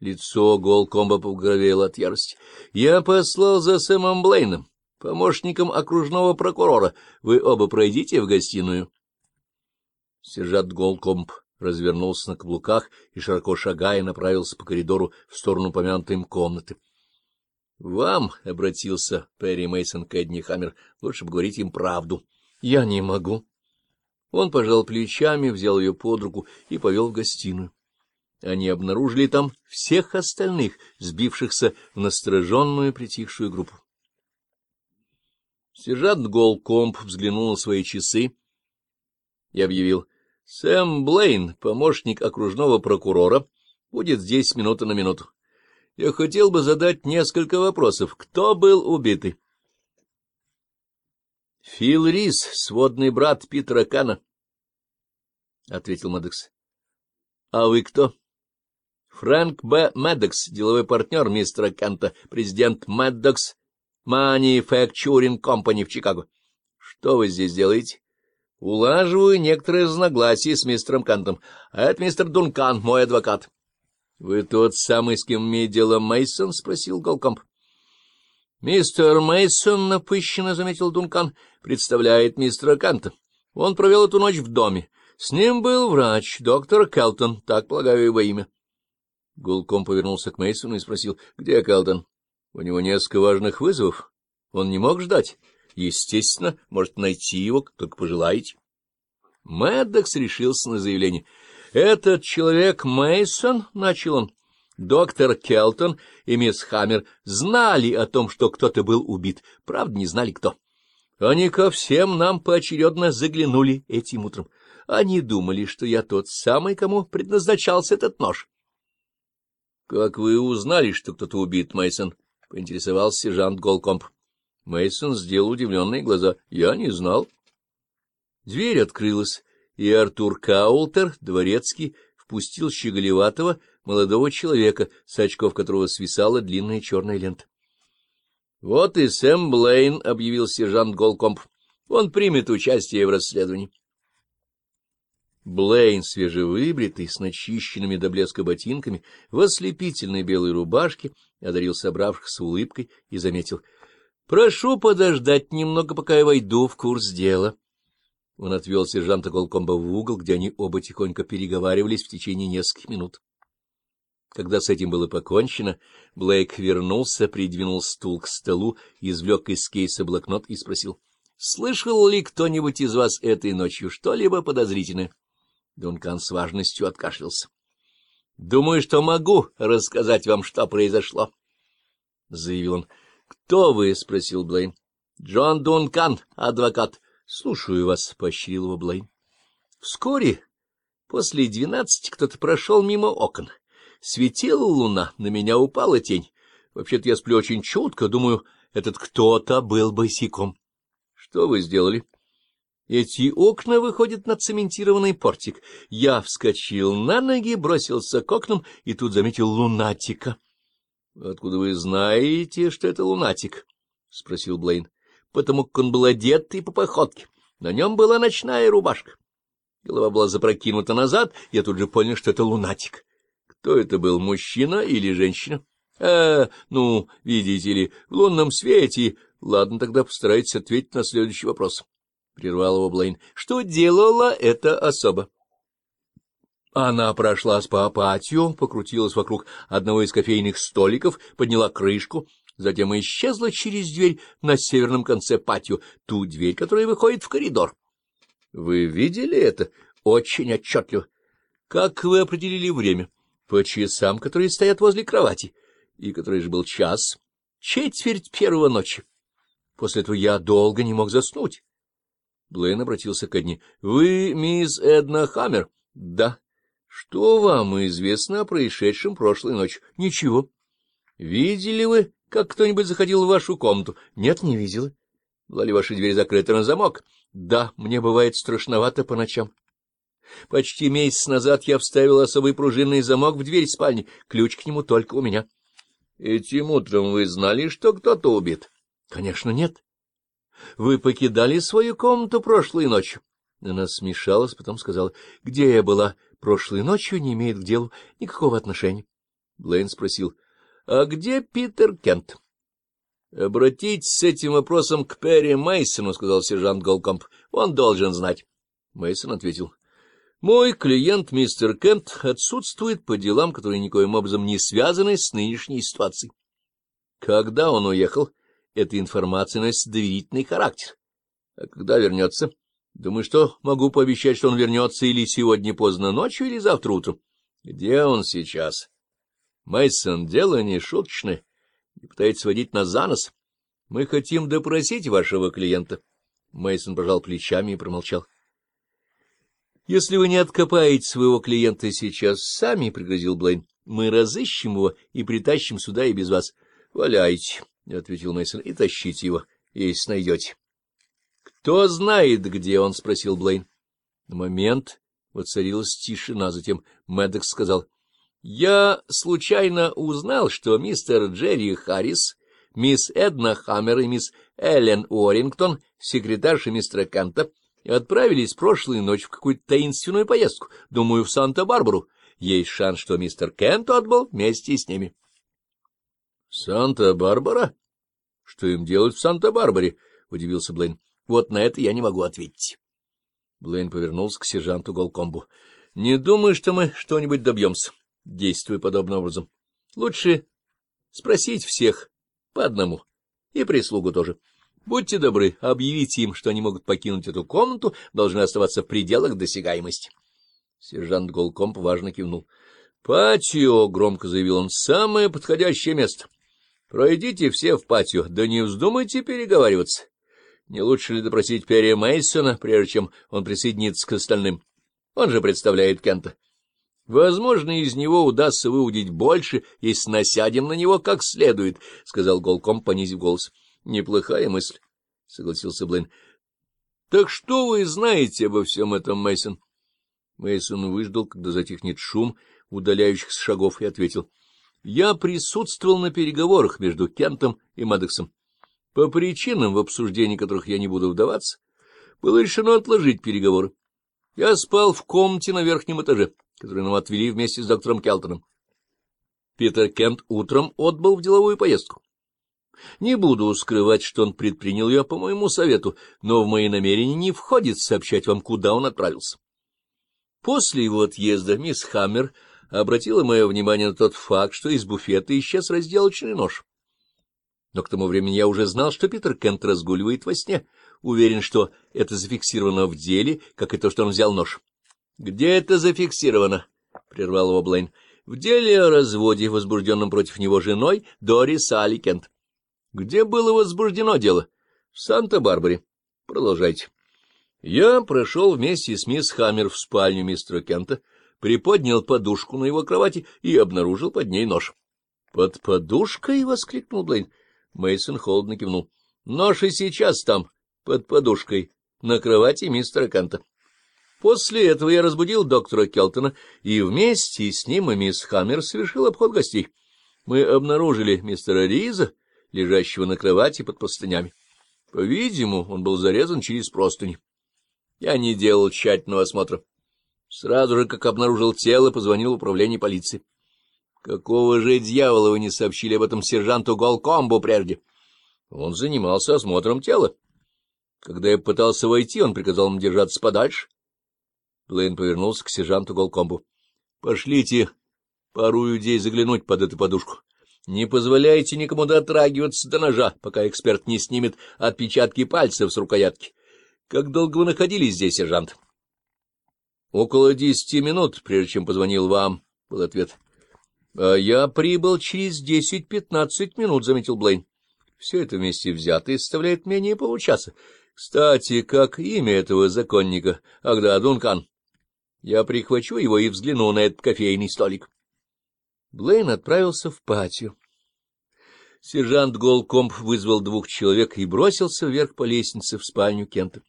Лицо Голкомба побагровело от ярости. — Я послал за Сэмом Блейном, помощником окружного прокурора. Вы оба пройдите в гостиную. Сержант Голкомб развернулся на каблуках и, широко шагая, направился по коридору в сторону помянутой им комнаты. — Вам, — обратился Перри Мейсон к Эдни Хаммер, — лучше бы говорить им правду. — Я не могу. Он пожал плечами, взял ее под руку и повел в гостиную. Они обнаружили там всех остальных, сбившихся в настороженную притихшую группу. Сержант Голкомп взглянул на свои часы и объявил. — Сэм Блейн, помощник окружного прокурора, будет здесь минута на минуту. Я хотел бы задать несколько вопросов. Кто был убитый? — Фил Рис, сводный брат Питера Кана, — ответил Мадекс. — А вы кто? — Фрэнк Б. Медекс, деловой партнер мистера Кента, президент Медекс Manufacturing Company в Чикаго. Что вы здесь делаете? Улаживаю некоторые разногласия с мистером Кентом. А это мистер Дункан, мой адвокат. — Вы тот самый, с кем имеет дело Мейсон? спросил Голкомп. — Мистер Мейсон напыщенно заметил Дункан, — представляет мистера Канта. Он провел эту ночь в доме. С ним был врач, доктор Келтон, так полагаю его имя. Гулком повернулся к Мейсону и спросил, где Калден? У него несколько важных вызовов. Он не мог ждать. Естественно, может найти его, только пожелаете. Мэддокс решился на заявление. Этот человек Мейсон, начал он. Доктор Келтон и мисс Хаммер знали о том, что кто-то был убит, правда, не знали кто. Они ко всем нам поочередно заглянули этим утром. Они думали, что я тот самый, кому предназначался этот нож. — Как вы узнали, что кто-то убит, Мейсон? поинтересовался сержант Голкомп. Мейсон сделал удивленные глаза. — Я не знал. Дверь открылась, и Артур Каултер, дворецкий, впустил щеголеватого молодого человека, с очков которого свисала длинная черная лента. — Вот и Сэм Блейн, — объявил сержант Голкомп. — Он примет участие в расследовании. Блейн, свежевыбритый, с начищенными до блеска ботинками, в ослепительной белой рубашке, одарил собравшихся улыбкой и заметил. — Прошу подождать немного, пока я войду в курс дела. Он отвел сержанта Колкомба в угол, где они оба тихонько переговаривались в течение нескольких минут. Когда с этим было покончено, Блейк вернулся, придвинул стул к столу, извлек из кейса блокнот и спросил. — Слышал ли кто-нибудь из вас этой ночью что-либо подозрительное? — Дункан с важностью откашлялся. — Думаю, что могу рассказать вам, что произошло, — заявил он. — Кто вы? — спросил Блейн. — Джон Дункан, адвокат. — Слушаю вас, — поощрил его Блейн. Вскоре после двенадцати кто-то прошел мимо окон. Светила луна, на меня упала тень. Вообще-то я сплю очень чутко, думаю, этот кто-то был босиком. — Что вы сделали? Эти окна выходят на цементированный портик. Я вскочил на ноги, бросился к окнам и тут заметил лунатика. — Откуда вы знаете, что это лунатик? — спросил Блейн. — Потому как он был одет и по походке. На нем была ночная рубашка. Голова была запрокинута назад, я тут же понял, что это лунатик. Кто это был, мужчина или женщина? Э, ну, видите ли, в лунном свете. Ладно, тогда постарайтесь ответить на следующий вопрос прервал его Блейн. — Что делала эта особа? Она прошла по патио, покрутилась вокруг одного из кофейных столиков, подняла крышку, затем исчезла через дверь на северном конце патио, ту дверь, которая выходит в коридор. — Вы видели это? — Очень отчетливо. — Как вы определили время? — По часам, которые стоят возле кровати. И который же был час? — Четверть первого ночи. После этого я долго не мог заснуть. Блейн обратился к Эдни. — Вы мисс Эдна Хаммер? — Да. — Что вам известно о происшедшем прошлой ночью? — Ничего. — Видели вы, как кто-нибудь заходил в вашу комнату? — Нет, не видела. — Была ли ваша дверь закрыта на замок? — Да, мне бывает страшновато по ночам. Почти месяц назад я вставил особый пружинный замок в дверь спальни. Ключ к нему только у меня. — Этим утром вы знали, что кто-то убит? — Конечно, нет. — Вы покидали свою комнату прошлой ночью? Она смешалась, потом сказала, — Где я была прошлой ночью, не имеет к делу никакого отношения. Блейн спросил, — А где Питер Кент? — Обратитесь с этим вопросом к Перри Мейсону, сказал сержант Голкомп. — Он должен знать. Мейсон ответил, — мой клиент, мистер Кент, отсутствует по делам, которые никоим образом не связаны с нынешней ситуацией. Когда он уехал? эта информация носит доверительный характер. А когда вернется? Думаю, что могу пообещать, что он вернется или сегодня поздно ночью, или завтра утром. Где он сейчас? Мейсон, дело не шуточное. Не пытается сводить нас за нос. Мы хотим допросить вашего клиента. Мейсон пожал плечами и промолчал. Если вы не откопаете своего клиента сейчас сами, — пригрозил Блейн, — мы разыщем его и притащим сюда и без вас. Валяйте. — ответил Мейсон, и тащите его, если найдете. — Кто знает, где он? — спросил Блейн. На момент воцарилась тишина, затем Мэддокс сказал. — Я случайно узнал, что мистер Джерри Харрис, мисс Эдна Хаммер и мисс Эллен Уоррингтон, секретарша мистера Канта, отправились прошлой ночью в какую-то таинственную поездку, думаю, в Санта-Барбару. Есть шанс, что мистер Кент отбыл вместе с ними. — Санта-Барбара? Что им делать в Санта-Барбаре? — удивился Блейн. — Вот на это я не могу ответить. Блейн повернулся к сержанту Голкомбу. — Не думаю, что мы что-нибудь добьемся, действуя подобным образом. Лучше спросить всех по одному, и прислугу тоже. Будьте добры, объявите им, что они могут покинуть эту комнату, должны оставаться в пределах досягаемости. Сержант Голкомб важно кивнул. — Патио, — громко заявил он, — самое подходящее место. Пройдите все в патию, да не вздумайте переговариваться. Не лучше ли допросить Перри Мейсона, прежде чем он присоединится к остальным? Он же представляет Кента. Возможно, из него удастся выудить больше, если насядем на него как следует, — сказал Голком, понизив голос. — Неплохая мысль, — согласился Блейн. — Так что вы знаете обо всем этом, Мейсон? Мейсон выждал, когда затихнет шум удаляющихся шагов, и ответил — я присутствовал на переговорах между Кентом и Мэддоксом. По причинам, в обсуждении которых я не буду вдаваться, было решено отложить переговоры. Я спал в комнате на верхнем этаже, который нам отвели вместе с доктором Келтоном. Питер Кент утром отбыл в деловую поездку. Не буду скрывать, что он предпринял ее по моему совету, но в мои намерения не входит сообщать вам, куда он отправился. После его отъезда мисс Хаммер обратила мое внимание на тот факт, что из буфета исчез разделочный нож. Но к тому времени я уже знал, что Питер Кент разгуливает во сне. Уверен, что это зафиксировано в деле, как и то, что он взял нож. — Где это зафиксировано? — прервал его Блейн. — В деле о разводе, возбужденном против него женой, Дорис Али Кент. — Где было возбуждено дело? — В Санта-Барбаре. — Продолжайте. Я прошел вместе с мисс Хаммер в спальню мистера Кента, — приподнял подушку на его кровати и обнаружил под ней нож. — Под подушкой? — воскликнул Блейн. Мейсон холодно кивнул. — Нож и сейчас там, под подушкой, на кровати мистера Канта. После этого я разбудил доктора Келтона, и вместе с ним и мисс Хаммер совершил обход гостей. Мы обнаружили мистера Риза, лежащего на кровати под простынями. По-видимому, он был зарезан через простынь. Я не делал тщательного осмотра. Сразу же, как обнаружил тело, позвонил в управление полиции. Какого же дьявола вы не сообщили об этом сержанту Голкомбу прежде? Он занимался осмотром тела. Когда я пытался войти, он приказал мне держаться подальше. Блейн повернулся к сержанту Голкомбу. — Пошлите пару людей заглянуть под эту подушку. Не позволяйте никому дотрагиваться до ножа, пока эксперт не снимет отпечатки пальцев с рукоятки. Как долго вы находились здесь, сержант? —— Около десяти минут, прежде чем позвонил вам, — был ответ. А — я прибыл через десять-пятнадцать минут, — заметил Блейн. — Все это вместе взято и составляет менее получаса. Кстати, как имя этого законника? Ах да, Дункан. Я прихвачу его и взгляну на этот кофейный столик. Блейн отправился в патию. Сержант Голкомп вызвал двух человек и бросился вверх по лестнице в спальню Кента.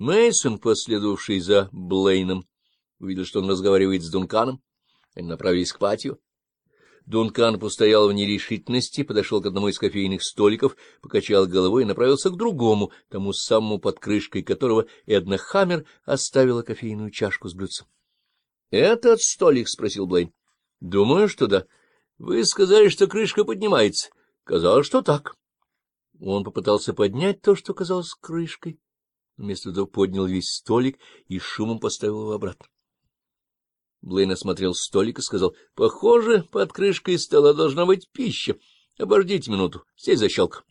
Мейсон, последовавший за Блейном, увидел, что он разговаривает с Дунканом. Они направились к патио. Дункан постоял в нерешительности, подошел к одному из кофейных столиков, покачал головой и направился к другому, тому самому под крышкой которого Эдна Хаммер оставила кофейную чашку с блюдцем. — Этот столик? — спросил Блейн. — Думаю, что да. Вы сказали, что крышка поднимается. Казалось, что так. Он попытался поднять то, что казалось крышкой. Вместо этого поднял весь столик и шумом поставил его обратно. Блейн осмотрел столик и сказал, — Похоже, под крышкой стола должна быть пища. Обождите минуту, здесь защелка.